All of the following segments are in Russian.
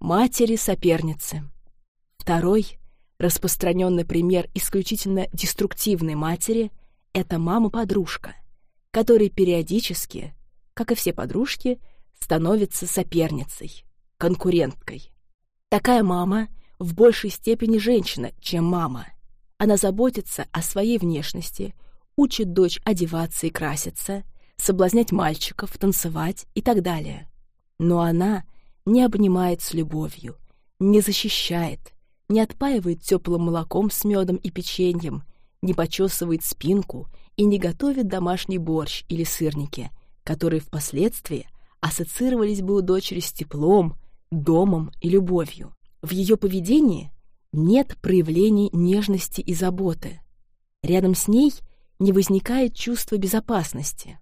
Матери-соперницы. Второй распространенный пример исключительно деструктивной матери — это мама-подружка, которая периодически, как и все подружки, становится соперницей, конкуренткой. Такая мама в большей степени женщина, чем мама. Она заботится о своей внешности, учит дочь одеваться и краситься, соблазнять мальчиков, танцевать и так далее. Но она не обнимает с любовью, не защищает, не отпаивает теплым молоком с медом и печеньем, не почесывает спинку и не готовит домашний борщ или сырники, которые впоследствии ассоциировались бы у дочери с теплом, домом и любовью. В ее поведении нет проявлений нежности и заботы. Рядом с ней не возникает чувства безопасности.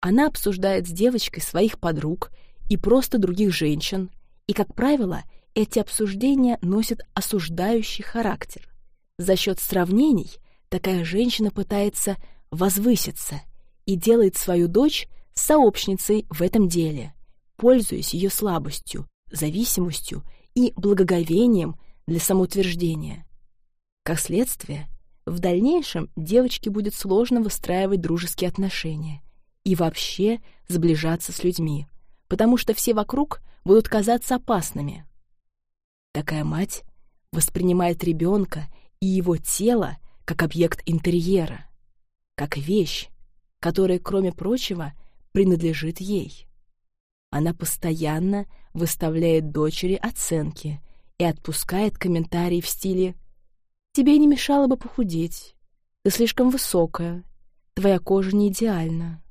Она обсуждает с девочкой своих подруг и просто других женщин, и, как правило, эти обсуждения носят осуждающий характер. За счет сравнений такая женщина пытается возвыситься и делает свою дочь сообщницей в этом деле, пользуясь ее слабостью, зависимостью и благоговением для самоутверждения. Как следствие, в дальнейшем девочке будет сложно выстраивать дружеские отношения и вообще сближаться с людьми, потому что все вокруг будут казаться опасными. Такая мать воспринимает ребенка и его тело как объект интерьера, как вещь, которая, кроме прочего, принадлежит ей. Она постоянно выставляет дочери оценки и отпускает комментарии в стиле «Тебе не мешало бы похудеть, ты слишком высокая, твоя кожа не идеальна».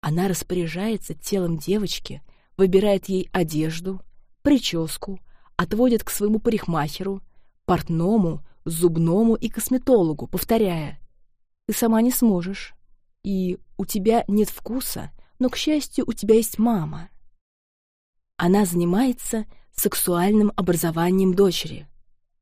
Она распоряжается телом девочки, выбирает ей одежду, прическу, отводит к своему парикмахеру, портному, зубному и косметологу, повторяя «Ты сама не сможешь, и у тебя нет вкуса, но, к счастью, у тебя есть мама». Она занимается сексуальным образованием дочери.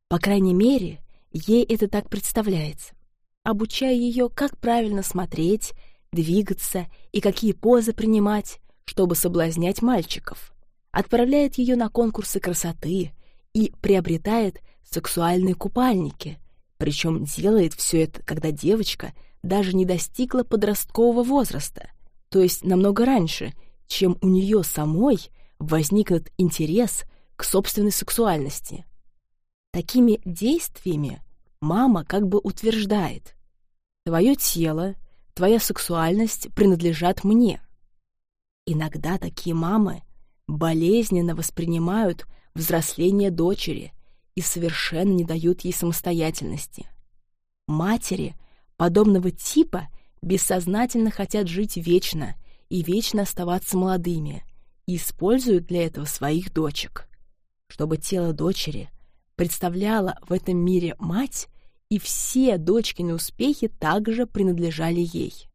По крайней мере, ей это так представляется, обучая ее, как правильно смотреть, двигаться и какие позы принимать, чтобы соблазнять мальчиков. Отправляет ее на конкурсы красоты и приобретает сексуальные купальники, причем делает все это, когда девочка даже не достигла подросткового возраста, то есть намного раньше, чем у нее самой возникнет интерес к собственной сексуальности. Такими действиями мама как бы утверждает. «Твое тело, твоя сексуальность принадлежат мне». Иногда такие мамы болезненно воспринимают взросление дочери и совершенно не дают ей самостоятельности. Матери подобного типа бессознательно хотят жить вечно и вечно оставаться молодыми и используют для этого своих дочек, чтобы тело дочери представляло в этом мире мать, и все дочкины успехи также принадлежали ей.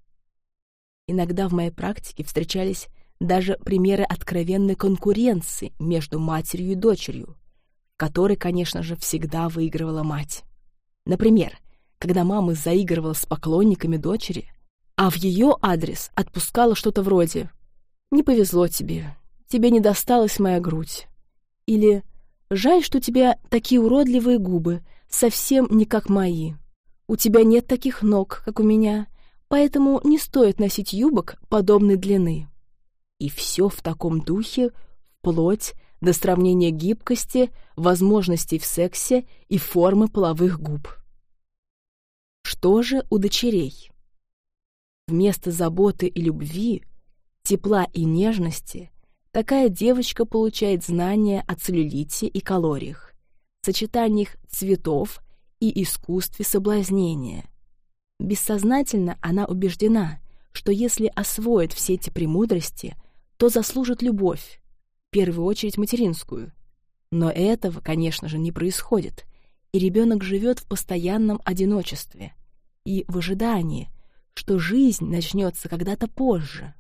Иногда в моей практике встречались даже примеры откровенной конкуренции между матерью и дочерью, которой, конечно же, всегда выигрывала мать. Например, когда мама заигрывала с поклонниками дочери, а в ее адрес отпускала что-то вроде «Не повезло тебе, тебе не досталась моя грудь» или «Жаль, что у тебя такие уродливые губы, совсем не как мои. У тебя нет таких ног, как у меня, поэтому не стоит носить юбок подобной длины». И все в таком духе, вплоть до сравнения гибкости, возможностей в сексе и формы половых губ. Что же у дочерей? Вместо заботы и любви, тепла и нежности, такая девочка получает знания о целлюлите и калориях, сочетаниях цветов и искусстве соблазнения. Бессознательно она убеждена, что если освоит все эти премудрости – то заслужит любовь, в первую очередь материнскую. Но этого, конечно же, не происходит, и ребенок живет в постоянном одиночестве и в ожидании, что жизнь начнется когда-то позже.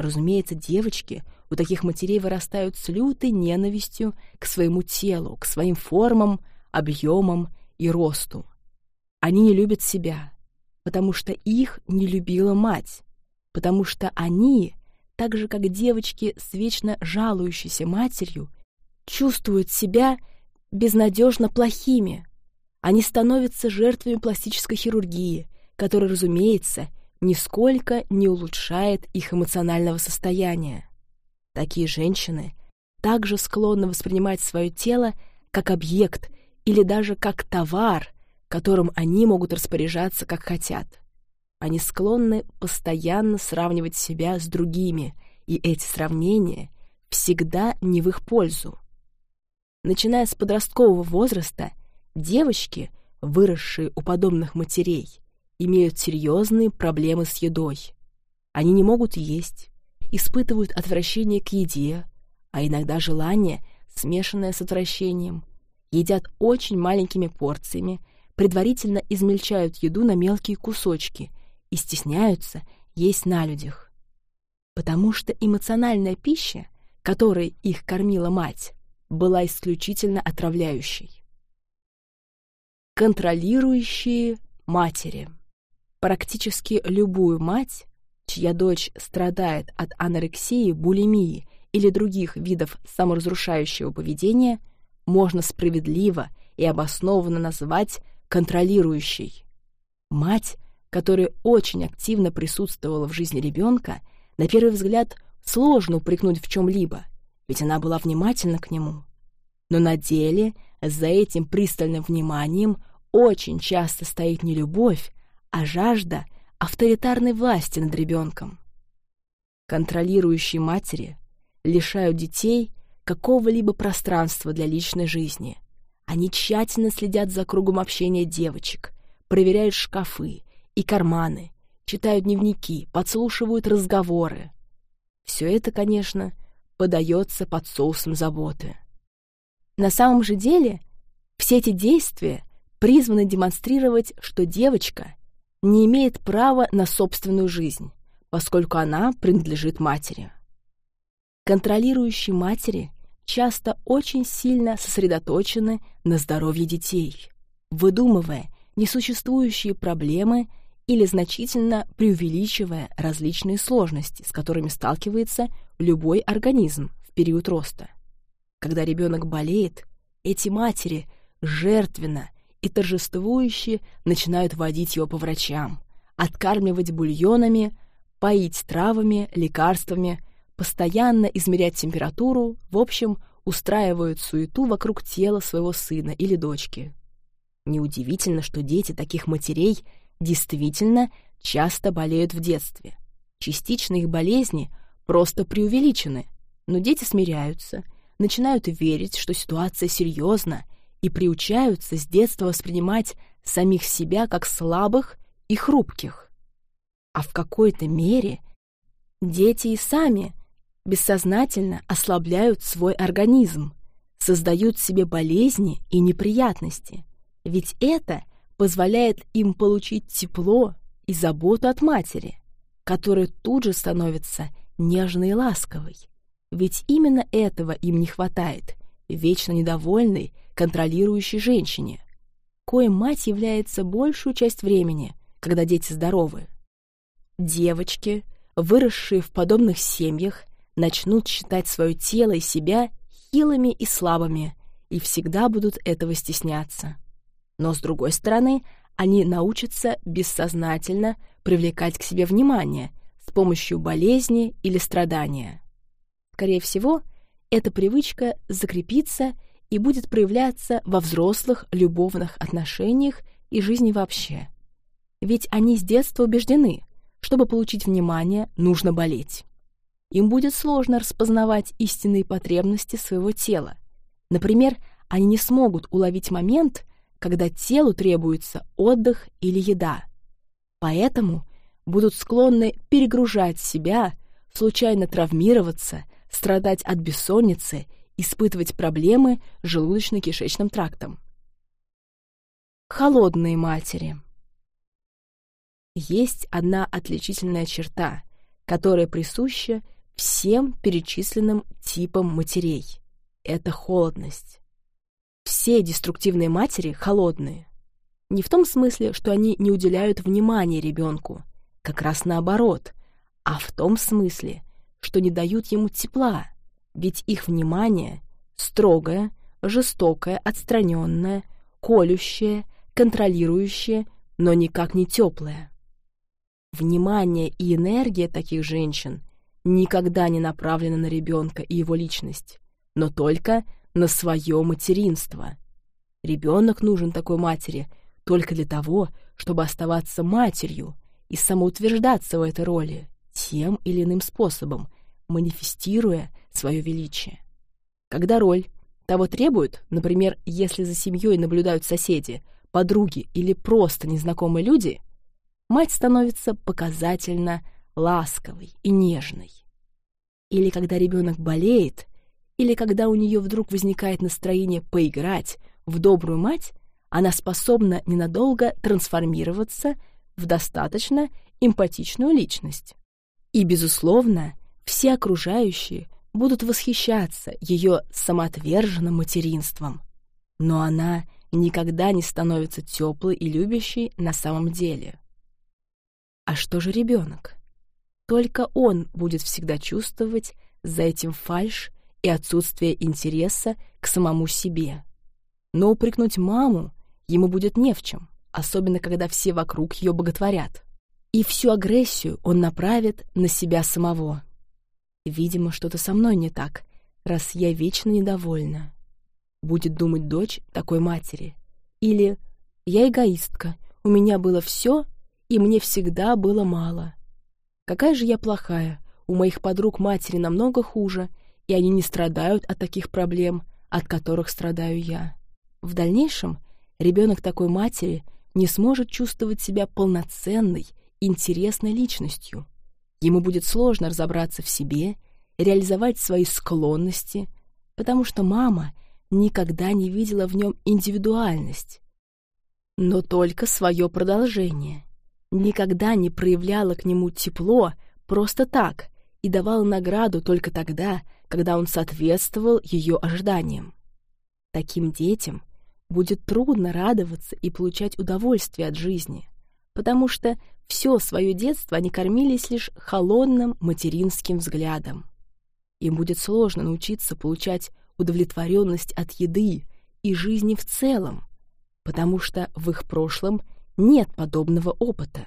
Разумеется, девочки у таких матерей вырастают с лютой ненавистью к своему телу, к своим формам, объемам и росту. Они не любят себя, потому что их не любила мать, потому что они так же, как девочки с вечно жалующейся матерью, чувствуют себя безнадежно плохими. Они становятся жертвами пластической хирургии, которая, разумеется, нисколько не улучшает их эмоционального состояния. Такие женщины также склонны воспринимать свое тело как объект или даже как товар, которым они могут распоряжаться как хотят. Они склонны постоянно сравнивать себя с другими, и эти сравнения всегда не в их пользу. Начиная с подросткового возраста, девочки, выросшие у подобных матерей, имеют серьезные проблемы с едой. Они не могут есть, испытывают отвращение к еде, а иногда желание, смешанное с отвращением. Едят очень маленькими порциями, предварительно измельчают еду на мелкие кусочки и стесняются есть на людях. Потому что эмоциональная пища, которой их кормила мать, была исключительно отравляющей. Контролирующие матери. Практически любую мать, чья дочь страдает от анорексии, булимии или других видов саморазрушающего поведения, можно справедливо и обоснованно назвать контролирующей. Мать, которая очень активно присутствовала в жизни ребенка, на первый взгляд сложно упрекнуть в чем-либо, ведь она была внимательна к нему. Но на деле за этим пристальным вниманием очень часто стоит не любовь, а жажда авторитарной власти над ребенком. Контролирующие матери лишают детей какого-либо пространства для личной жизни. Они тщательно следят за кругом общения девочек, проверяют шкафы и карманы, читают дневники, подслушивают разговоры. Все это, конечно, подается под соусом заботы. На самом же деле все эти действия призваны демонстрировать, что девочка не имеет права на собственную жизнь, поскольку она принадлежит матери. Контролирующие матери часто очень сильно сосредоточены на здоровье детей, выдумывая несуществующие проблемы или значительно преувеличивая различные сложности, с которыми сталкивается любой организм в период роста. Когда ребенок болеет, эти матери жертвенно и торжествующе начинают водить его по врачам, откармливать бульонами, поить травами, лекарствами, постоянно измерять температуру, в общем, устраивают суету вокруг тела своего сына или дочки. Неудивительно, что дети таких матерей действительно часто болеют в детстве. Частично их болезни просто преувеличены, но дети смиряются, начинают верить, что ситуация серьезна и приучаются с детства воспринимать самих себя как слабых и хрупких. А в какой-то мере дети и сами бессознательно ослабляют свой организм, создают себе болезни и неприятности, ведь это позволяет им получить тепло и заботу от матери, которая тут же становится нежной и ласковой. Ведь именно этого им не хватает, вечно недовольной контролирующей женщине, коим мать является большую часть времени, когда дети здоровы. Девочки, выросшие в подобных семьях, начнут считать свое тело и себя хилыми и слабыми и всегда будут этого стесняться. Но, с другой стороны, они научатся бессознательно привлекать к себе внимание с помощью болезни или страдания. Скорее всего, эта привычка закрепится и будет проявляться во взрослых любовных отношениях и жизни вообще. Ведь они с детства убеждены, чтобы получить внимание, нужно болеть. Им будет сложно распознавать истинные потребности своего тела. Например, они не смогут уловить момент, когда телу требуется отдых или еда. Поэтому будут склонны перегружать себя, случайно травмироваться, страдать от бессонницы испытывать проблемы с желудочно-кишечным трактом. Холодные матери. Есть одна отличительная черта, которая присуща всем перечисленным типам матерей. Это холодность. Все деструктивные матери холодные. Не в том смысле, что они не уделяют внимания ребенку, как раз наоборот, а в том смысле, что не дают ему тепла, ведь их внимание строгое, жестокое, отстраненное, колющее, контролирующее, но никак не теплое. Внимание и энергия таких женщин никогда не направлены на ребенка и его личность, но только на свое материнство. Ребенок нужен такой матери только для того, чтобы оставаться матерью и самоутверждаться в этой роли тем или иным способом, манифестируя свое величие. Когда роль того требует, например, если за семьей наблюдают соседи, подруги или просто незнакомые люди, мать становится показательно ласковой и нежной. Или когда ребенок болеет, или когда у нее вдруг возникает настроение поиграть в добрую мать, она способна ненадолго трансформироваться в достаточно эмпатичную личность. И, безусловно, все окружающие будут восхищаться ее самоотверженным материнством. Но она никогда не становится теплой и любящей на самом деле. А что же ребенок? Только он будет всегда чувствовать за этим фальшь и отсутствие интереса к самому себе. Но упрекнуть маму ему будет не в чем, особенно когда все вокруг ее боготворят. И всю агрессию он направит на себя самого. Видимо, что-то со мной не так, раз я вечно недовольна. Будет думать дочь такой матери. Или «Я эгоистка, у меня было все, и мне всегда было мало». Какая же я плохая, у моих подруг матери намного хуже, и они не страдают от таких проблем, от которых страдаю я. В дальнейшем ребенок такой матери не сможет чувствовать себя полноценной, интересной личностью. Ему будет сложно разобраться в себе, реализовать свои склонности, потому что мама никогда не видела в нем индивидуальность, но только свое продолжение, никогда не проявляла к нему тепло просто так и давала награду только тогда, когда он соответствовал ее ожиданиям. Таким детям будет трудно радоваться и получать удовольствие от жизни, потому что все свое детство они кормились лишь холодным материнским взглядом. Им будет сложно научиться получать удовлетворенность от еды и жизни в целом, потому что в их прошлом нет подобного опыта.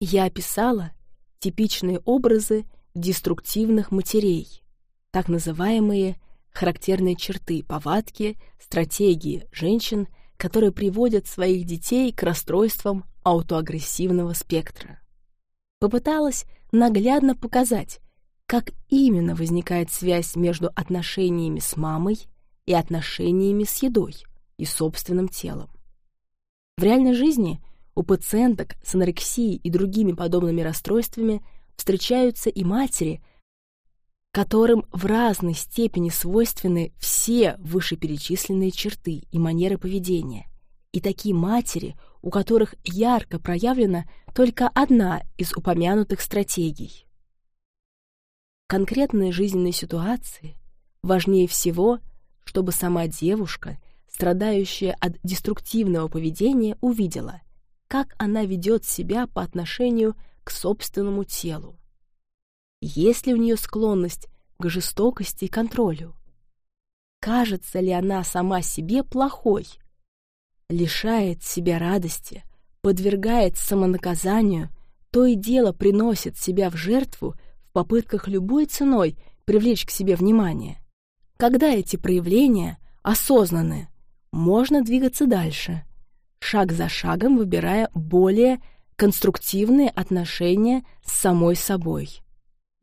Я описала типичные образы деструктивных матерей, так называемые характерные черты, повадки, стратегии женщин, которые приводят своих детей к расстройствам аутоагрессивного спектра. Попыталась наглядно показать, как именно возникает связь между отношениями с мамой и отношениями с едой и собственным телом. В реальной жизни у пациенток с анорексией и другими подобными расстройствами встречаются и матери, которым в разной степени свойственны все вышеперечисленные черты и манеры поведения, и такие матери, у которых ярко проявлена только одна из упомянутых стратегий. Конкретные жизненные ситуации важнее всего, чтобы сама девушка, страдающая от деструктивного поведения, увидела, как она ведет себя по отношению к собственному телу. Есть ли у нее склонность к жестокости и контролю? Кажется ли она сама себе плохой? Лишает себя радости, подвергает самонаказанию, то и дело приносит себя в жертву в попытках любой ценой привлечь к себе внимание. Когда эти проявления осознаны, можно двигаться дальше, шаг за шагом выбирая более конструктивные отношения с самой собой.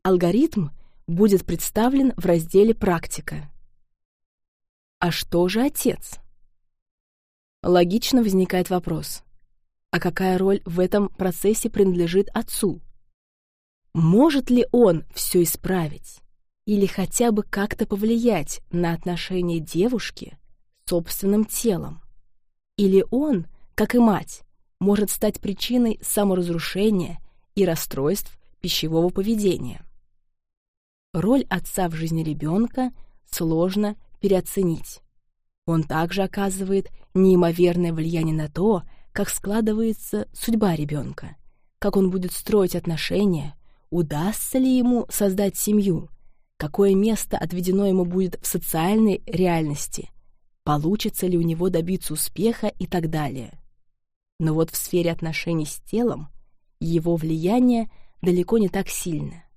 Алгоритм будет представлен в разделе «Практика». А что же отец? Логично возникает вопрос, а какая роль в этом процессе принадлежит отцу? Может ли он все исправить или хотя бы как-то повлиять на отношение девушки с собственным телом? Или он, как и мать, может стать причиной саморазрушения и расстройств пищевого поведения? Роль отца в жизни ребенка сложно переоценить. Он также оказывает неимоверное влияние на то, как складывается судьба ребенка, как он будет строить отношения, удастся ли ему создать семью, какое место отведено ему будет в социальной реальности, получится ли у него добиться успеха и так далее. Но вот в сфере отношений с телом его влияние далеко не так сильно.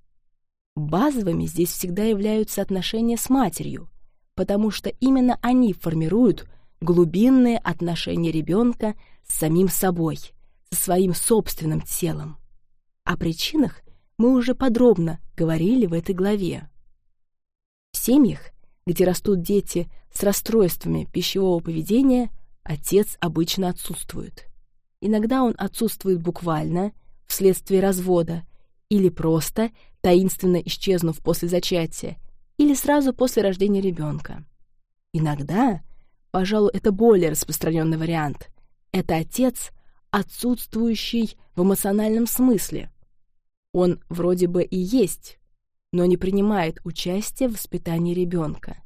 Базовыми здесь всегда являются отношения с матерью, потому что именно они формируют глубинные отношения ребенка с самим собой, со своим собственным телом. О причинах мы уже подробно говорили в этой главе. В семьях, где растут дети с расстройствами пищевого поведения, отец обычно отсутствует. Иногда он отсутствует буквально, вследствие развода, или просто таинственно исчезнув после зачатия, или сразу после рождения ребенка. Иногда, пожалуй, это более распространенный вариант, это отец, отсутствующий в эмоциональном смысле. Он вроде бы и есть, но не принимает участия в воспитании ребенка,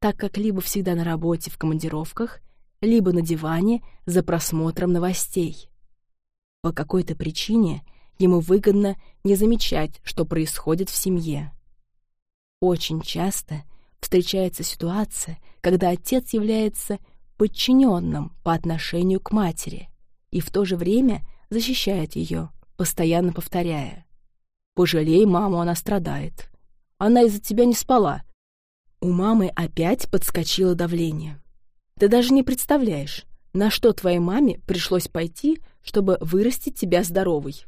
так как либо всегда на работе в командировках, либо на диване за просмотром новостей. По какой-то причине ему выгодно не замечать, что происходит в семье. Очень часто встречается ситуация, когда отец является подчиненным по отношению к матери и в то же время защищает ее, постоянно повторяя. «Пожалей маму, она страдает. Она из-за тебя не спала». У мамы опять подскочило давление. Ты даже не представляешь, на что твоей маме пришлось пойти, чтобы вырастить тебя здоровой.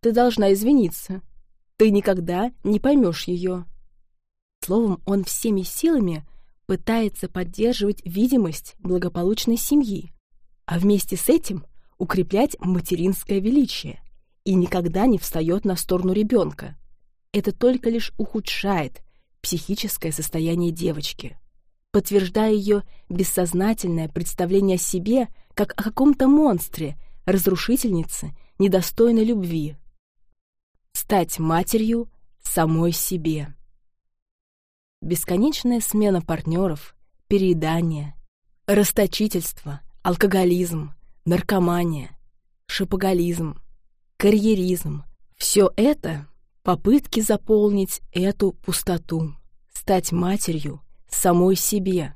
Ты должна извиниться. Ты никогда не поймешь ее. Словом, он всеми силами пытается поддерживать видимость благополучной семьи, а вместе с этим укреплять материнское величие и никогда не встает на сторону ребенка. Это только лишь ухудшает психическое состояние девочки, подтверждая ее бессознательное представление о себе как о каком-то монстре, разрушительнице, недостойной любви. Стать матерью самой себе. Бесконечная смена партнеров, переедание, расточительство, алкоголизм, наркомания, шопоголизм, карьеризм — все это — попытки заполнить эту пустоту, стать матерью самой себе,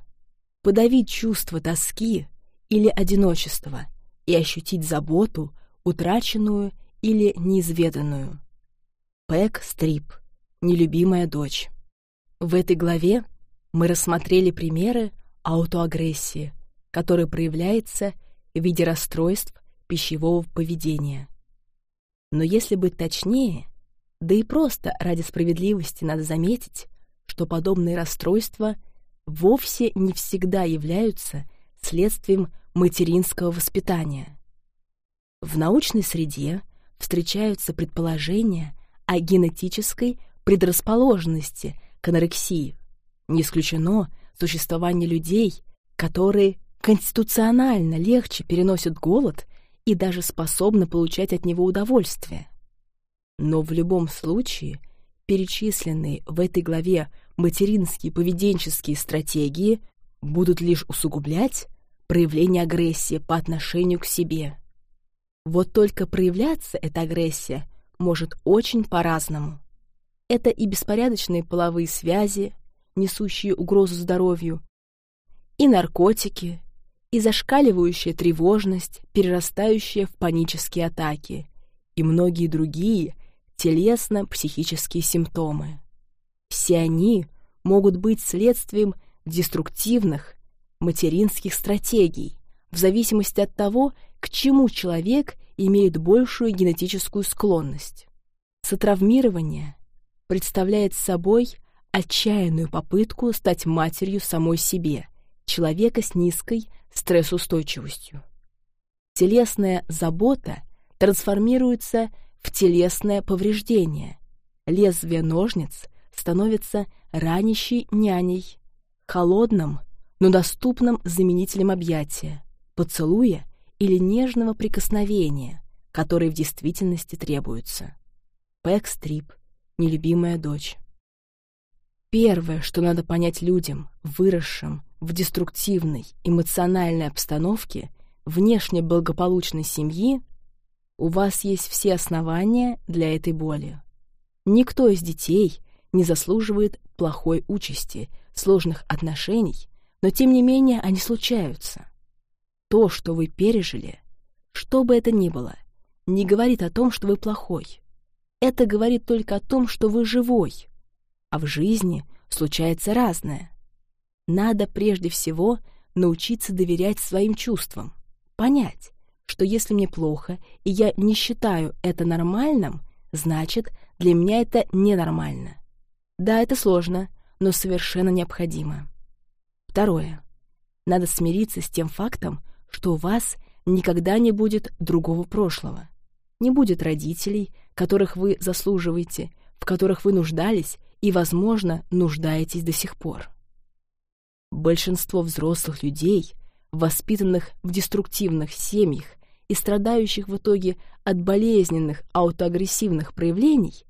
подавить чувство тоски или одиночества и ощутить заботу, утраченную или неизведанную. Пэк Стрип, нелюбимая дочь. В этой главе мы рассмотрели примеры аутоагрессии, которая проявляется в виде расстройств пищевого поведения. Но если быть точнее, да и просто ради справедливости надо заметить, что подобные расстройства вовсе не всегда являются следствием материнского воспитания. В научной среде встречаются предположения о генетической предрасположенности к анорексии. Не исключено существование людей, которые конституционально легче переносят голод и даже способны получать от него удовольствие. Но в любом случае перечисленные в этой главе материнские поведенческие стратегии будут лишь усугублять проявление агрессии по отношению к себе. Вот только проявляться эта агрессия может очень по-разному. Это и беспорядочные половые связи, несущие угрозу здоровью, и наркотики, и зашкаливающая тревожность, перерастающая в панические атаки, и многие другие телесно-психические симптомы. Все они могут быть следствием деструктивных материнских стратегий, в зависимости от того, к чему человек имеет большую генетическую склонность. Сотравмирование представляет собой отчаянную попытку стать матерью самой себе, человека с низкой стрессоустойчивостью. Телесная забота трансформируется в телесное повреждение. Лезвие ножниц становится ранящей няней, холодным, но доступным заменителем объятия, поцелуя или нежного прикосновения, которые в действительности требуются. Пэк Стрип нелюбимая дочь. Первое, что надо понять людям, выросшим в деструктивной эмоциональной обстановке внешне благополучной семьи, у вас есть все основания для этой боли. Никто из детей не заслуживает плохой участи, сложных отношений, но тем не менее они случаются. То, что вы пережили, что бы это ни было, не говорит о том, что вы плохой. Это говорит только о том, что вы живой. А в жизни случается разное. Надо прежде всего научиться доверять своим чувствам, понять, что если мне плохо, и я не считаю это нормальным, значит, для меня это ненормально. Да, это сложно, но совершенно необходимо. Второе. Надо смириться с тем фактом, что у вас никогда не будет другого прошлого. Не будет родителей, которых вы заслуживаете, в которых вы нуждались и, возможно, нуждаетесь до сих пор. Большинство взрослых людей, воспитанных в деструктивных семьях и страдающих в итоге от болезненных аутоагрессивных проявлений,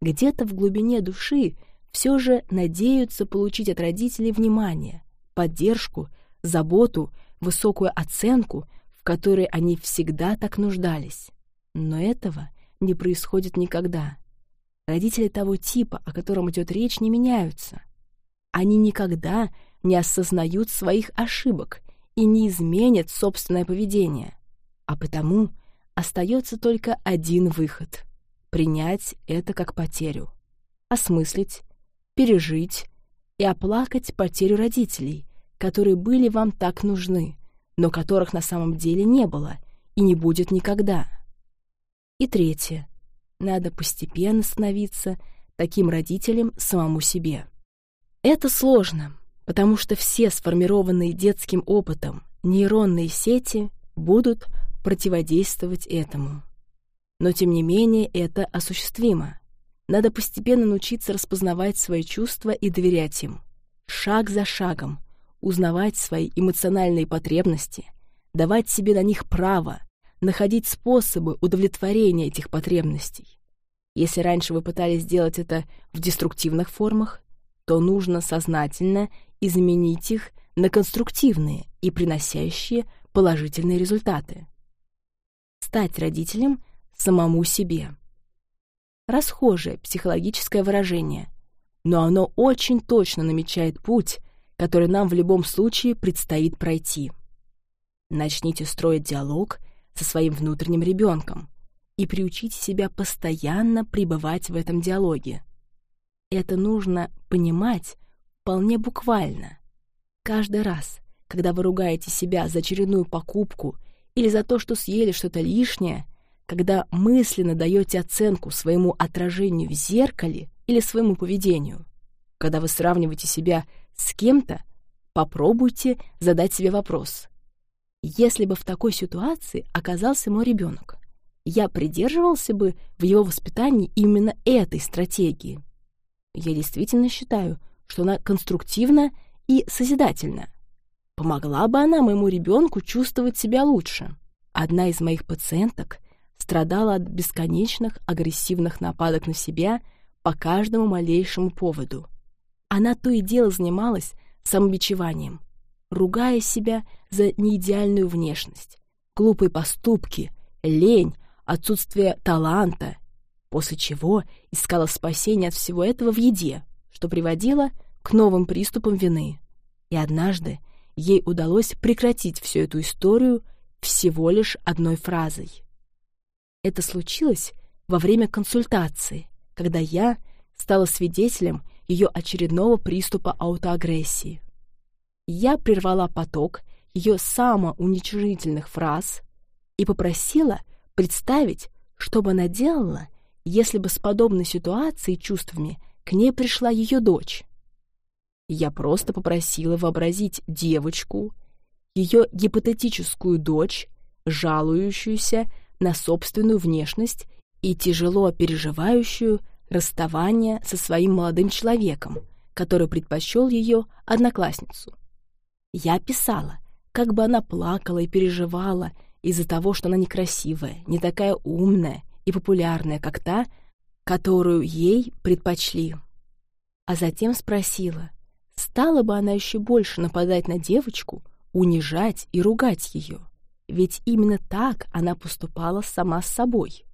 где-то в глубине души все же надеются получить от родителей внимание, поддержку, заботу, высокую оценку, в которой они всегда так нуждались. Но этого не происходит никогда. Родители того типа, о котором идет речь, не меняются. Они никогда не осознают своих ошибок и не изменят собственное поведение. А потому остается только один выход — принять это как потерю, осмыслить, пережить и оплакать потерю родителей, которые были вам так нужны, но которых на самом деле не было и не будет никогда. И третье. Надо постепенно становиться таким родителем самому себе. Это сложно, потому что все сформированные детским опытом нейронные сети будут противодействовать этому. Но тем не менее это осуществимо. Надо постепенно научиться распознавать свои чувства и доверять им. Шаг за шагом, узнавать свои эмоциональные потребности, давать себе на них право, находить способы удовлетворения этих потребностей. Если раньше вы пытались сделать это в деструктивных формах, то нужно сознательно изменить их на конструктивные и приносящие положительные результаты. Стать родителем самому себе. Расхожее психологическое выражение, но оно очень точно намечает путь, который нам в любом случае предстоит пройти. Начните строить диалог со своим внутренним ребенком и приучите себя постоянно пребывать в этом диалоге. Это нужно понимать вполне буквально. Каждый раз, когда вы ругаете себя за очередную покупку или за то, что съели что-то лишнее, когда мысленно даете оценку своему отражению в зеркале или своему поведению, когда вы сравниваете себя с кем-то, попробуйте задать себе вопрос. Если бы в такой ситуации оказался мой ребенок, я придерживался бы в его воспитании именно этой стратегии. Я действительно считаю, что она конструктивна и созидательна. Помогла бы она моему ребенку чувствовать себя лучше. Одна из моих пациенток страдала от бесконечных агрессивных нападок на себя по каждому малейшему поводу. Она то и дело занималась самобичеванием, ругая себя за неидеальную внешность, глупые поступки, лень, отсутствие таланта, после чего искала спасение от всего этого в еде, что приводило к новым приступам вины. И однажды ей удалось прекратить всю эту историю всего лишь одной фразой. Это случилось во время консультации, когда я стала свидетелем ее очередного приступа аутоагрессии. Я прервала поток ее самоуничижительных фраз и попросила представить, что бы она делала, если бы с подобной ситуацией и чувствами к ней пришла ее дочь. Я просто попросила вообразить девочку, ее гипотетическую дочь, жалующуюся на собственную внешность и тяжело переживающую расставание со своим молодым человеком, который предпочел ее одноклассницу. Я писала, как бы она плакала и переживала из-за того, что она некрасивая, не такая умная и популярная, как та, которую ей предпочли. А затем спросила, стала бы она еще больше нападать на девочку, унижать и ругать ее, ведь именно так она поступала сама с собой.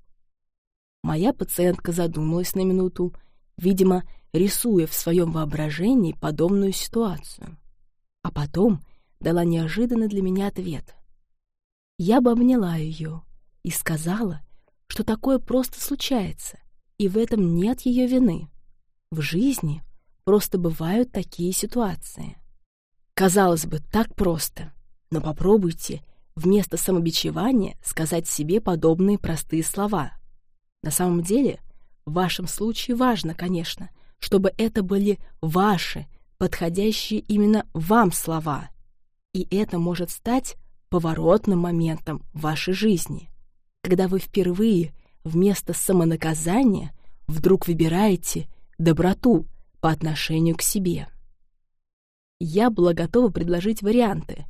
Моя пациентка задумалась на минуту видимо, рисуя в своем воображении подобную ситуацию. А потом дала неожиданный для меня ответ. Я бы обняла ее и сказала, что такое просто случается, и в этом нет ее вины. В жизни просто бывают такие ситуации. Казалось бы, так просто, но попробуйте вместо самобичевания сказать себе подобные простые слова. На самом деле, в вашем случае важно, конечно, чтобы это были ваши, подходящие именно вам слова. И это может стать поворотным моментом вашей жизни, когда вы впервые вместо самонаказания вдруг выбираете доброту по отношению к себе. Я была готова предложить варианты.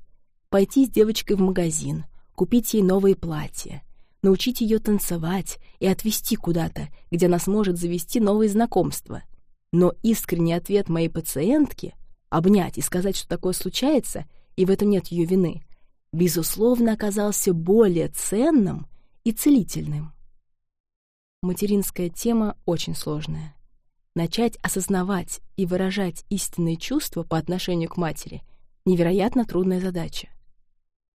Пойти с девочкой в магазин, купить ей новые платья, научить ее танцевать и отвезти куда-то, где она сможет завести новые знакомства. Но искренний ответ моей пациентки — обнять и сказать, что такое случается, и в этом нет ее вины — безусловно, оказался более ценным и целительным. Материнская тема очень сложная. Начать осознавать и выражать истинные чувства по отношению к матери — невероятно трудная задача.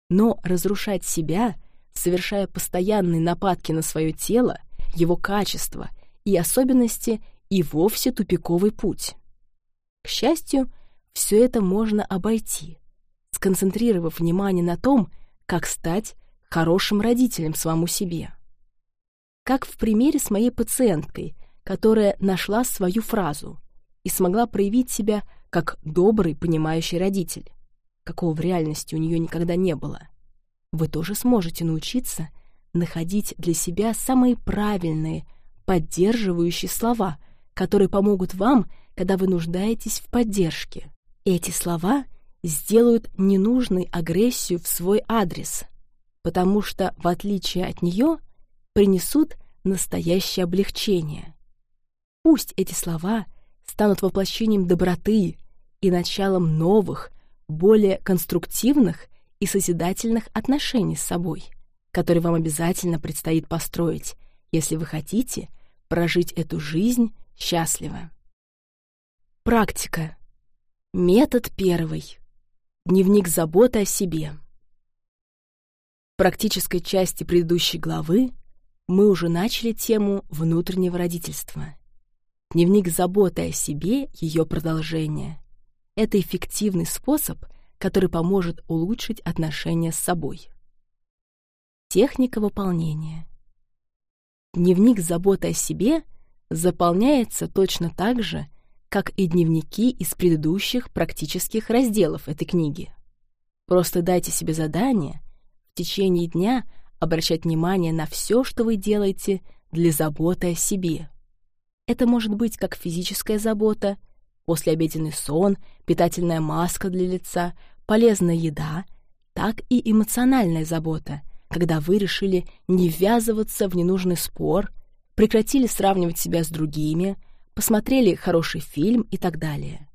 Но разрушать себя, совершая постоянные нападки на свое тело, его качество и особенности и вовсе тупиковый путь. К счастью, все это можно обойти, сконцентрировав внимание на том, как стать хорошим родителем самому себе. Как в примере с моей пациенткой, которая нашла свою фразу и смогла проявить себя как добрый, понимающий родитель, какого в реальности у нее никогда не было. Вы тоже сможете научиться находить для себя самые правильные, поддерживающие слова, которые помогут вам, когда вы нуждаетесь в поддержке. Эти слова сделают ненужной агрессию в свой адрес, потому что, в отличие от нее, принесут настоящее облегчение. Пусть эти слова станут воплощением доброты и началом новых, более конструктивных и созидательных отношений с собой, которые вам обязательно предстоит построить, если вы хотите прожить эту жизнь счастливо. Практика. Метод первый. Дневник заботы о себе. В практической части предыдущей главы мы уже начали тему внутреннего родительства. Дневник заботы о себе — ее продолжение. Это эффективный способ, который поможет улучшить отношения с собой. Техника выполнения. Дневник заботы о себе заполняется точно так же, как и дневники из предыдущих практических разделов этой книги. Просто дайте себе задание в течение дня обращать внимание на все, что вы делаете для заботы о себе. Это может быть как физическая забота, послеобеденный сон, питательная маска для лица, полезная еда, так и эмоциональная забота, когда вы решили не ввязываться в ненужный спор, прекратили сравнивать себя с другими, посмотрели хороший фильм и так далее.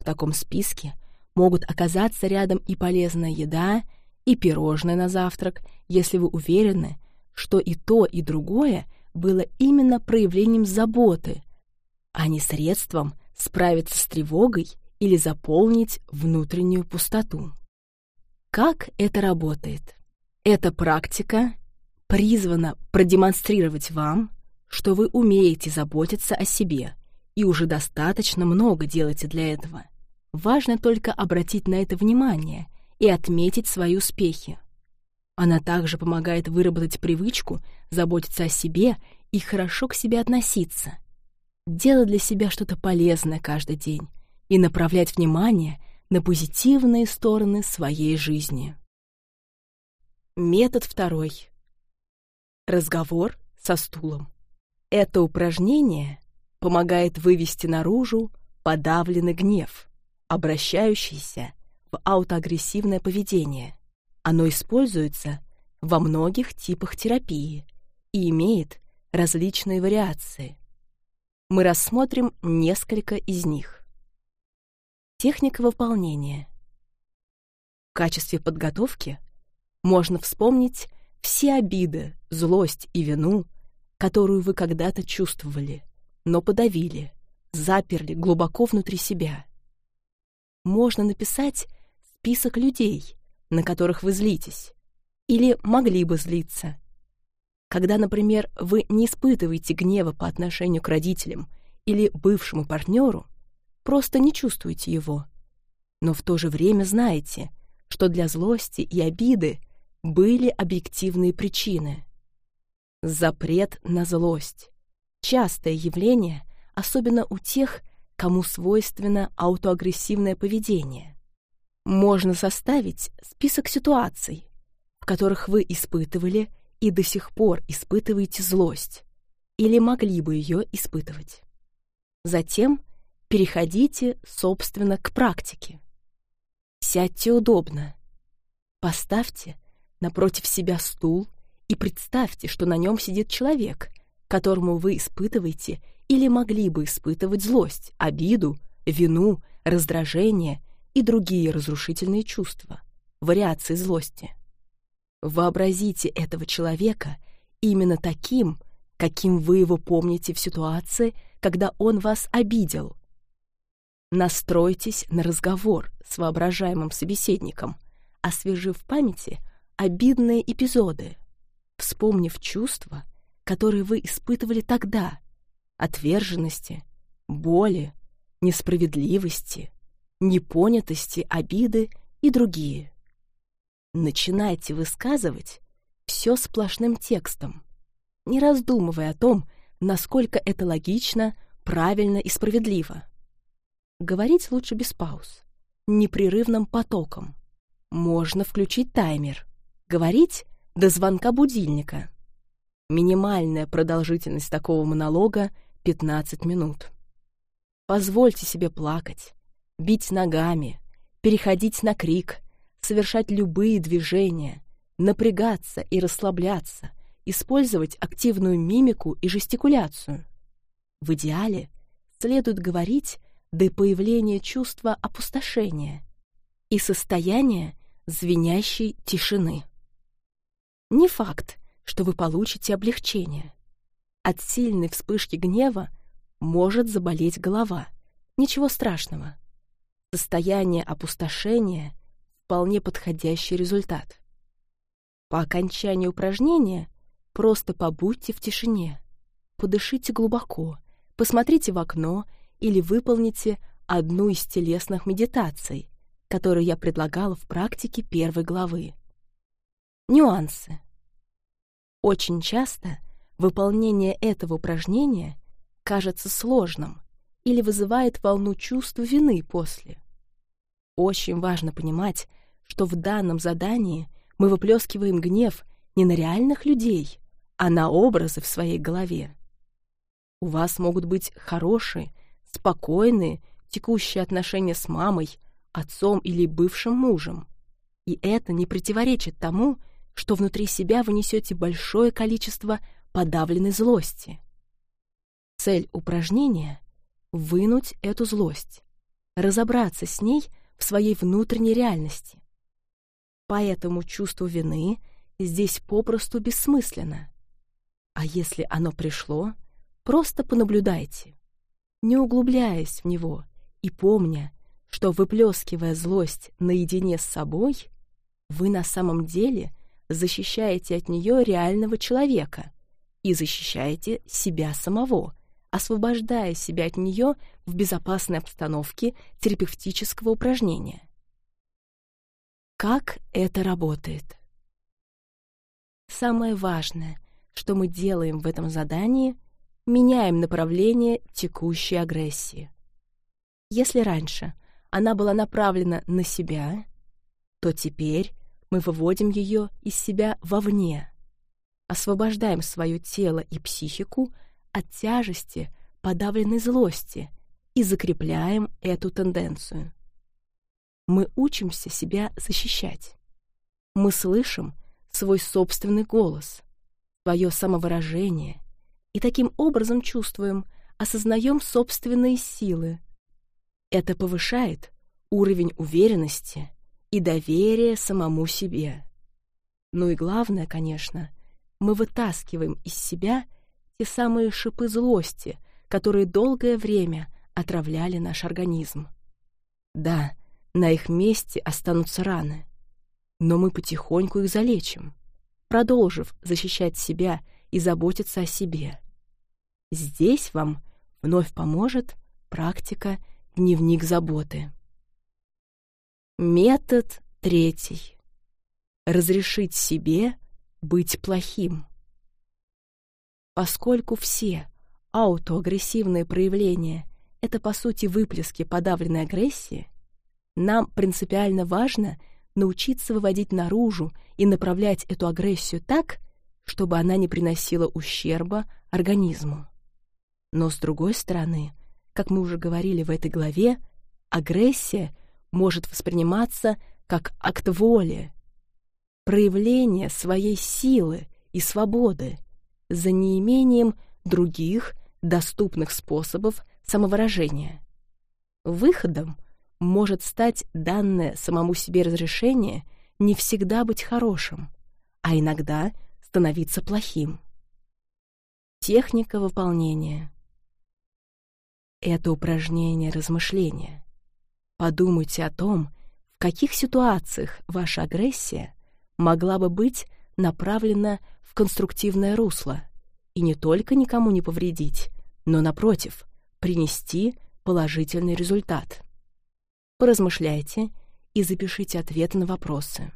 В таком списке могут оказаться рядом и полезная еда, и пирожное на завтрак, если вы уверены, что и то, и другое было именно проявлением заботы, а не средством справиться с тревогой или заполнить внутреннюю пустоту. Как это работает? Эта практика призвана продемонстрировать вам, что вы умеете заботиться о себе и уже достаточно много делаете для этого. Важно только обратить на это внимание и отметить свои успехи. Она также помогает выработать привычку заботиться о себе и хорошо к себе относиться. Делать для себя что-то полезное каждый день и направлять внимание на позитивные стороны своей жизни. Метод второй. Разговор со стулом. Это упражнение помогает вывести наружу подавленный гнев, обращающийся в аутоагрессивное поведение. Оно используется во многих типах терапии и имеет различные вариации. Мы рассмотрим несколько из них. Техника выполнения. В качестве подготовки можно вспомнить все обиды, злость и вину, которую вы когда-то чувствовали, но подавили, заперли глубоко внутри себя. Можно написать список людей, на которых вы злитесь, или могли бы злиться. Когда, например, вы не испытываете гнева по отношению к родителям или бывшему партнеру, просто не чувствуете его, но в то же время знаете, что для злости и обиды были объективные причины. Запрет на злость — частое явление, особенно у тех, кому свойственно аутоагрессивное поведение. Можно составить список ситуаций, в которых вы испытывали и до сих пор испытываете злость или могли бы ее испытывать. Затем переходите, собственно, к практике. Сядьте удобно. Поставьте напротив себя стул и представьте, что на нем сидит человек, которому вы испытываете или могли бы испытывать злость, обиду, вину, раздражение и другие разрушительные чувства, вариации злости. Вообразите этого человека именно таким, каким вы его помните в ситуации, когда он вас обидел. Настройтесь на разговор с воображаемым собеседником, освежив в памяти обидные эпизоды, вспомнив чувства, которые вы испытывали тогда, отверженности, боли, несправедливости, непонятости, обиды и другие. Начинайте высказывать все сплошным текстом, не раздумывая о том, насколько это логично, правильно и справедливо. Говорить лучше без пауз, непрерывным потоком. Можно включить таймер. Говорить до звонка будильника. Минимальная продолжительность такого монолога — 15 минут. Позвольте себе плакать, бить ногами, переходить на крик, совершать любые движения, напрягаться и расслабляться, использовать активную мимику и жестикуляцию. В идеале следует говорить до появления чувства опустошения и состояния звенящей тишины. Не факт, что вы получите облегчение. От сильной вспышки гнева может заболеть голова. Ничего страшного. Состояние опустошения — вполне подходящий результат. По окончании упражнения просто побудьте в тишине, подышите глубоко, посмотрите в окно или выполните одну из телесных медитаций, которую я предлагала в практике первой главы. Нюансы. Очень часто выполнение этого упражнения кажется сложным или вызывает волну чувства вины после. Очень важно понимать, что в данном задании мы выплескиваем гнев не на реальных людей, а на образы в своей голове. У вас могут быть хорошие, спокойные, текущие отношения с мамой, отцом или бывшим мужем. И это не противоречит тому, что внутри себя вы несете большое количество подавленной злости. Цель упражнения — вынуть эту злость, разобраться с ней в своей внутренней реальности. Поэтому чувство вины здесь попросту бессмысленно. А если оно пришло, просто понаблюдайте не углубляясь в него и помня, что, выплескивая злость наедине с собой, вы на самом деле защищаете от нее реального человека и защищаете себя самого, освобождая себя от нее в безопасной обстановке терапевтического упражнения. Как это работает? Самое важное, что мы делаем в этом задании — меняем направление текущей агрессии. Если раньше она была направлена на себя, то теперь мы выводим ее из себя вовне, освобождаем свое тело и психику от тяжести подавленной злости и закрепляем эту тенденцию. Мы учимся себя защищать. Мы слышим свой собственный голос, свое самовыражение и таким образом чувствуем, осознаем собственные силы. Это повышает уровень уверенности и доверия самому себе. Ну и главное, конечно, мы вытаскиваем из себя те самые шипы злости, которые долгое время отравляли наш организм. Да, на их месте останутся раны, но мы потихоньку их залечим, продолжив защищать себя и заботиться о себе. Здесь вам вновь поможет практика «Дневник заботы». Метод третий. Разрешить себе быть плохим. Поскольку все аутоагрессивные проявления — это, по сути, выплески подавленной агрессии, нам принципиально важно научиться выводить наружу и направлять эту агрессию так, чтобы она не приносила ущерба организму. Но, с другой стороны, как мы уже говорили в этой главе, агрессия может восприниматься как акт воли, проявление своей силы и свободы за неимением других доступных способов самовыражения. Выходом может стать данное самому себе разрешение не всегда быть хорошим, а иногда становиться плохим. Техника выполнения. Это упражнение размышления. Подумайте о том, в каких ситуациях ваша агрессия могла бы быть направлена в конструктивное русло и не только никому не повредить, но, напротив, принести положительный результат. Поразмышляйте и запишите ответы на вопросы.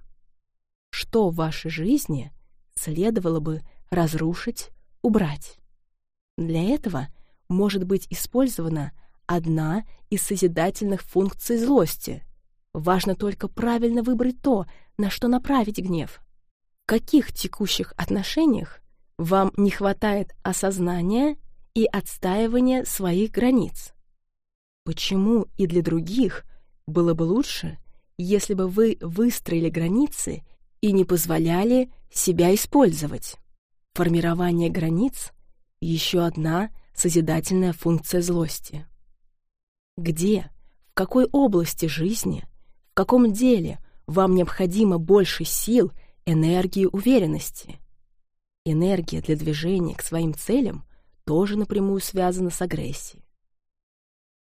Что в вашей жизни следовало бы разрушить, убрать? Для этого может быть использована одна из созидательных функций злости. Важно только правильно выбрать то, на что направить гнев. В каких текущих отношениях вам не хватает осознания и отстаивания своих границ? Почему и для других было бы лучше, если бы вы выстроили границы и не позволяли себя использовать? Формирование границ — еще одна созидательная функция злости. Где, в какой области жизни, в каком деле вам необходимо больше сил, энергии, уверенности? Энергия для движения к своим целям тоже напрямую связана с агрессией.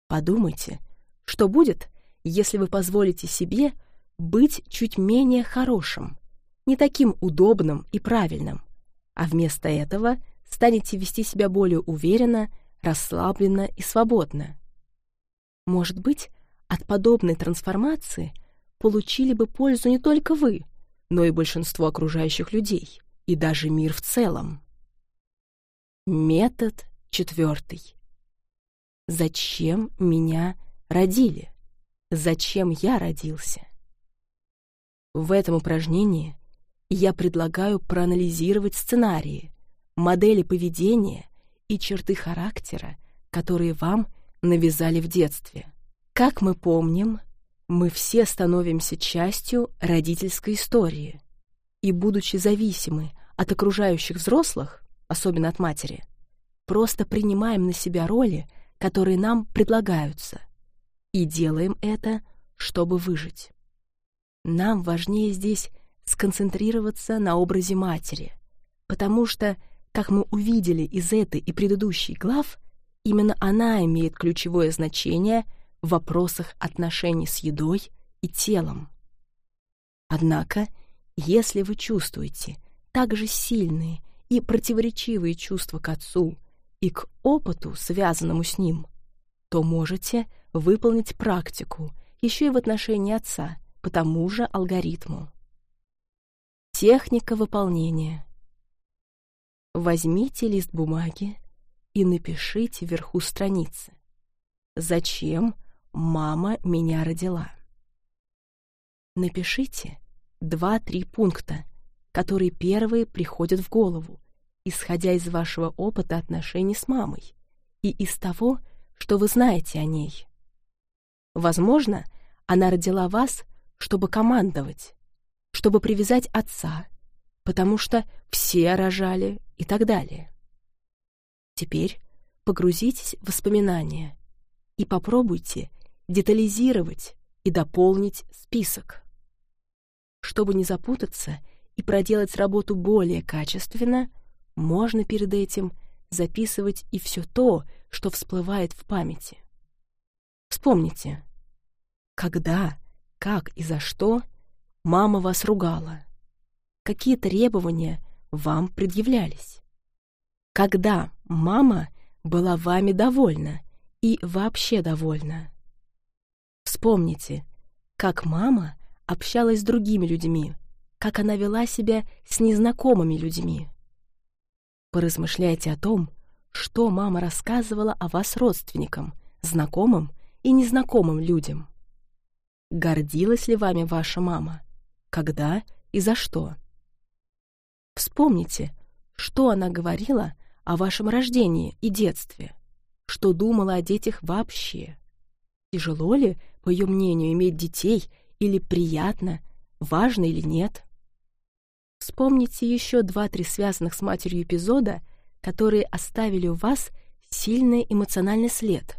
Подумайте, что будет, если вы позволите себе быть чуть менее хорошим, не таким удобным и правильным, а вместо этого станете вести себя более уверенно, расслабленно и свободно. Может быть, от подобной трансформации получили бы пользу не только вы, но и большинство окружающих людей, и даже мир в целом. Метод четвертый. Зачем меня родили? Зачем я родился? В этом упражнении я предлагаю проанализировать сценарии, модели поведения и черты характера, которые вам навязали в детстве. Как мы помним, мы все становимся частью родительской истории. И, будучи зависимы от окружающих взрослых, особенно от матери, просто принимаем на себя роли, которые нам предлагаются, и делаем это, чтобы выжить. Нам важнее здесь сконцентрироваться на образе матери, потому что, как мы увидели из этой и предыдущей глав, Именно она имеет ключевое значение в вопросах отношений с едой и телом. Однако, если вы чувствуете также сильные и противоречивые чувства к отцу и к опыту, связанному с ним, то можете выполнить практику еще и в отношении отца по тому же алгоритму. Техника выполнения. Возьмите лист бумаги и напишите вверху страницы. Зачем мама меня родила? Напишите два-три пункта, которые первые приходят в голову, исходя из вашего опыта отношений с мамой и из того, что вы знаете о ней. Возможно, она родила вас, чтобы командовать, чтобы привязать отца, потому что все рожали и так далее. Теперь погрузитесь в воспоминания и попробуйте детализировать и дополнить список. Чтобы не запутаться и проделать работу более качественно, можно перед этим записывать и все то, что всплывает в памяти. Вспомните, когда, как и за что мама вас ругала, какие требования вам предъявлялись, когда мама была вами довольна и вообще довольна. Вспомните, как мама общалась с другими людьми, как она вела себя с незнакомыми людьми. Поразмышляйте о том, что мама рассказывала о вас родственникам, знакомым и незнакомым людям. Гордилась ли вами ваша мама? Когда и за что? Вспомните, что она говорила о вашем рождении и детстве, что думала о детях вообще. Тяжело ли, по ее мнению, иметь детей или приятно, важно или нет? Вспомните еще два-три связанных с матерью эпизода, которые оставили у вас сильный эмоциональный след.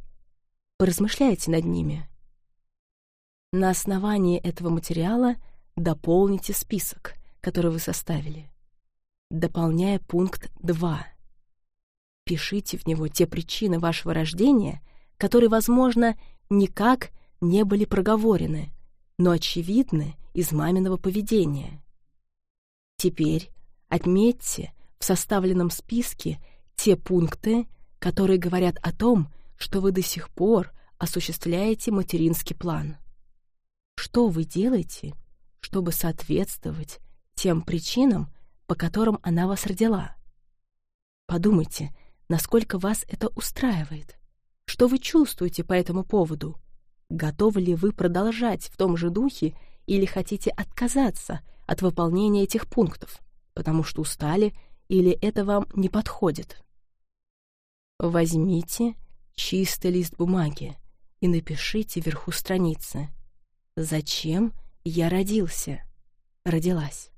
Поразмышляйте над ними. На основании этого материала дополните список, который вы составили, дополняя пункт 2. Пишите в него те причины вашего рождения, которые, возможно, никак не были проговорены, но очевидны из маминого поведения. Теперь отметьте в составленном списке те пункты, которые говорят о том, что вы до сих пор осуществляете материнский план. Что вы делаете, чтобы соответствовать тем причинам, по которым она вас родила? Подумайте, насколько вас это устраивает. Что вы чувствуете по этому поводу? Готовы ли вы продолжать в том же духе или хотите отказаться от выполнения этих пунктов, потому что устали или это вам не подходит. Возьмите чистый лист бумаги и напишите вверху страницы «Зачем я родился?» «Родилась».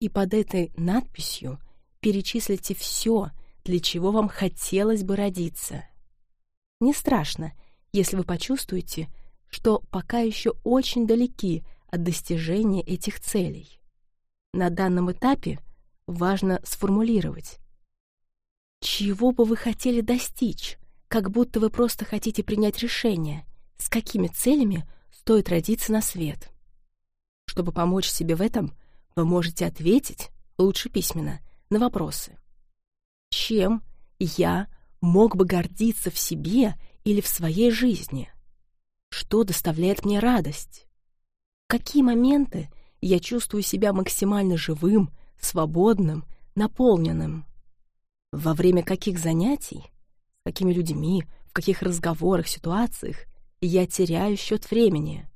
И под этой надписью перечислите все, для чего вам хотелось бы родиться. Не страшно, если вы почувствуете, что пока еще очень далеки от достижения этих целей. На данном этапе важно сформулировать. Чего бы вы хотели достичь, как будто вы просто хотите принять решение, с какими целями стоит родиться на свет. Чтобы помочь себе в этом, вы можете ответить, лучше письменно, на вопросы. Чем я мог бы гордиться в себе или в своей жизни? Что доставляет мне радость? какие моменты я чувствую себя максимально живым, свободным, наполненным. Во время каких занятий, с какими людьми, в каких разговорах, ситуациях я теряю счет времени.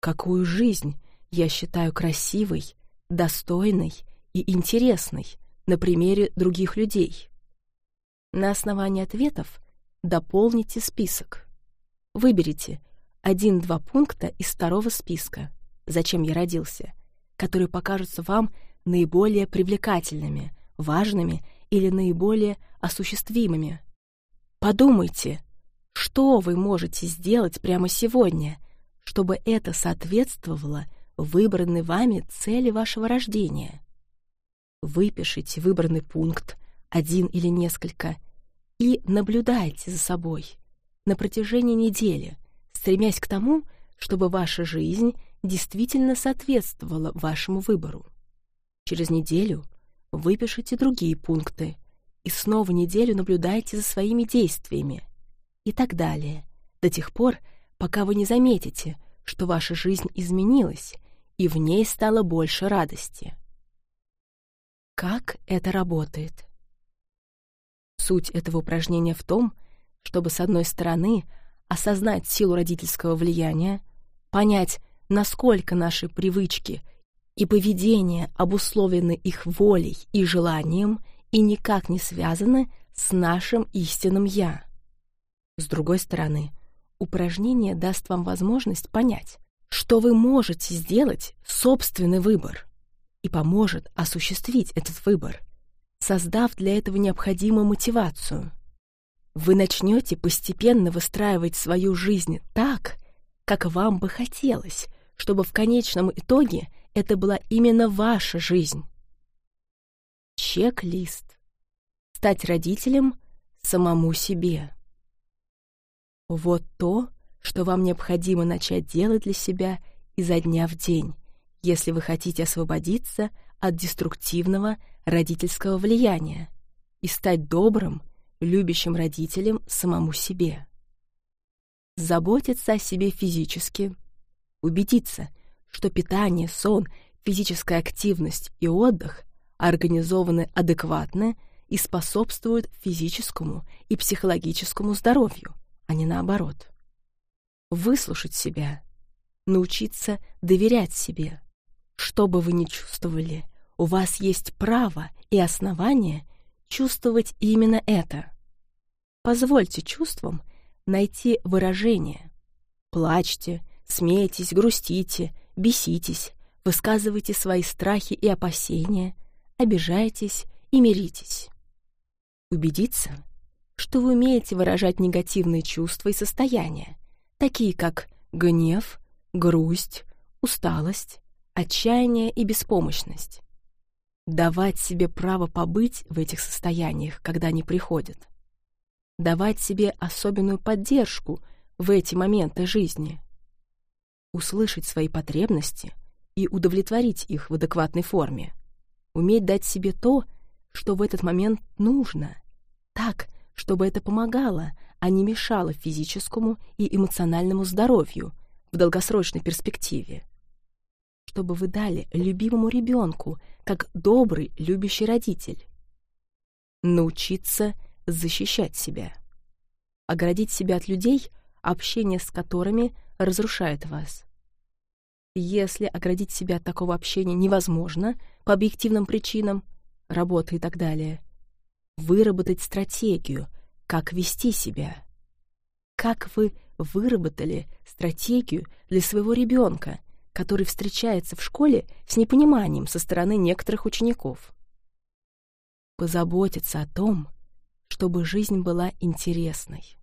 Какую жизнь я считаю красивой, достойной и интересной на примере других людей. На основании ответов дополните список. Выберите один-два пункта из второго списка «Зачем я родился», которые покажутся вам наиболее привлекательными, важными или наиболее осуществимыми. Подумайте, что вы можете сделать прямо сегодня, чтобы это соответствовало выбранной вами цели вашего рождения. Выпишите выбранный пункт, один или несколько, и наблюдайте за собой на протяжении недели, стремясь к тому, чтобы ваша жизнь действительно соответствовала вашему выбору. Через неделю выпишите другие пункты и снова неделю наблюдайте за своими действиями и так далее, до тех пор, пока вы не заметите, что ваша жизнь изменилась и в ней стало больше радости. Как это работает? Суть этого упражнения в том, чтобы, с одной стороны, осознать силу родительского влияния, понять, насколько наши привычки и поведение обусловлены их волей и желанием и никак не связаны с нашим истинным «я». С другой стороны, упражнение даст вам возможность понять, что вы можете сделать собственный выбор и поможет осуществить этот выбор, создав для этого необходимую мотивацию – вы начнете постепенно выстраивать свою жизнь так, как вам бы хотелось, чтобы в конечном итоге это была именно ваша жизнь. Чек-лист. Стать родителем самому себе. Вот то, что вам необходимо начать делать для себя изо дня в день, если вы хотите освободиться от деструктивного родительского влияния и стать добрым, любящим родителем самому себе. Заботиться о себе физически, убедиться, что питание, сон, физическая активность и отдых организованы адекватно и способствуют физическому и психологическому здоровью, а не наоборот. Выслушать себя, научиться доверять себе. Что бы вы ни чувствовали, у вас есть право и основание чувствовать именно это. Позвольте чувствам найти выражение. Плачьте, смейтесь, грустите, беситесь, высказывайте свои страхи и опасения, обижайтесь и миритесь. Убедиться, что вы умеете выражать негативные чувства и состояния, такие как гнев, грусть, усталость, отчаяние и беспомощность. Давать себе право побыть в этих состояниях, когда они приходят. Давать себе особенную поддержку в эти моменты жизни. Услышать свои потребности и удовлетворить их в адекватной форме. Уметь дать себе то, что в этот момент нужно, так, чтобы это помогало, а не мешало физическому и эмоциональному здоровью в долгосрочной перспективе. Чтобы вы дали любимому ребенку, как добрый, любящий родитель. Научиться защищать себя. Оградить себя от людей, общение с которыми разрушает вас. Если оградить себя от такого общения невозможно по объективным причинам, работы и так далее, выработать стратегию, как вести себя. Как вы выработали стратегию для своего ребенка, который встречается в школе с непониманием со стороны некоторых учеников? Позаботиться о том, чтобы жизнь была интересной.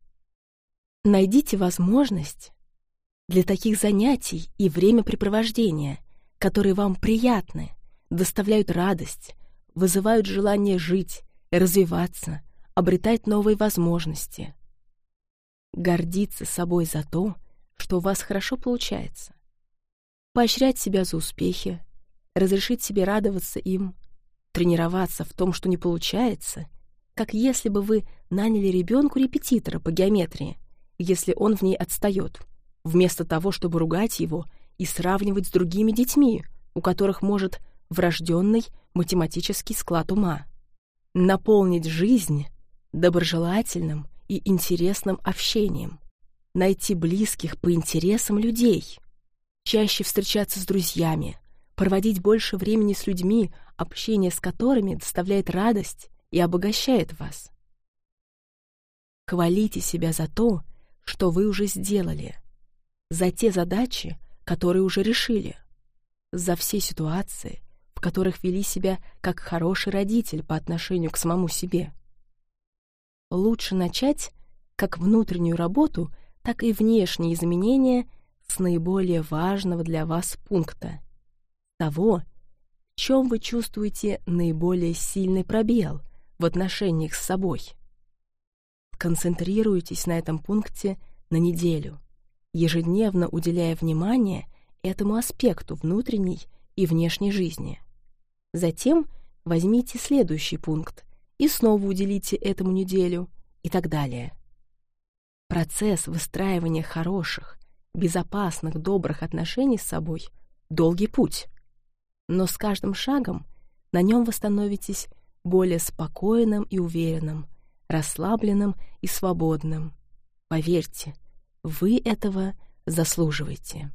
Найдите возможность для таких занятий и времяпрепровождения, которые вам приятны, доставляют радость, вызывают желание жить, развиваться, обретать новые возможности. Гордиться собой за то, что у вас хорошо получается. Поощрять себя за успехи, разрешить себе радоваться им, тренироваться в том, что не получается, как если бы вы наняли ребенку репетитора по геометрии, если он в ней отстает, вместо того, чтобы ругать его и сравнивать с другими детьми, у которых может врожденный математический склад ума. Наполнить жизнь доброжелательным и интересным общением. Найти близких по интересам людей. Чаще встречаться с друзьями, проводить больше времени с людьми, общение с которыми доставляет радость и обогащает вас. Хвалите себя за то, что вы уже сделали, за те задачи, которые уже решили, за все ситуации, в которых вели себя как хороший родитель по отношению к самому себе. Лучше начать как внутреннюю работу, так и внешние изменения с наиболее важного для вас пункта, того, в чем вы чувствуете наиболее сильный пробел в отношениях с собой. Концентрируйтесь на этом пункте на неделю, ежедневно уделяя внимание этому аспекту внутренней и внешней жизни. Затем возьмите следующий пункт и снова уделите этому неделю и так далее. Процесс выстраивания хороших, безопасных, добрых отношений с собой — долгий путь. Но с каждым шагом на нем вы становитесь более спокойным и уверенным, расслабленным и свободным. Поверьте, вы этого заслуживаете.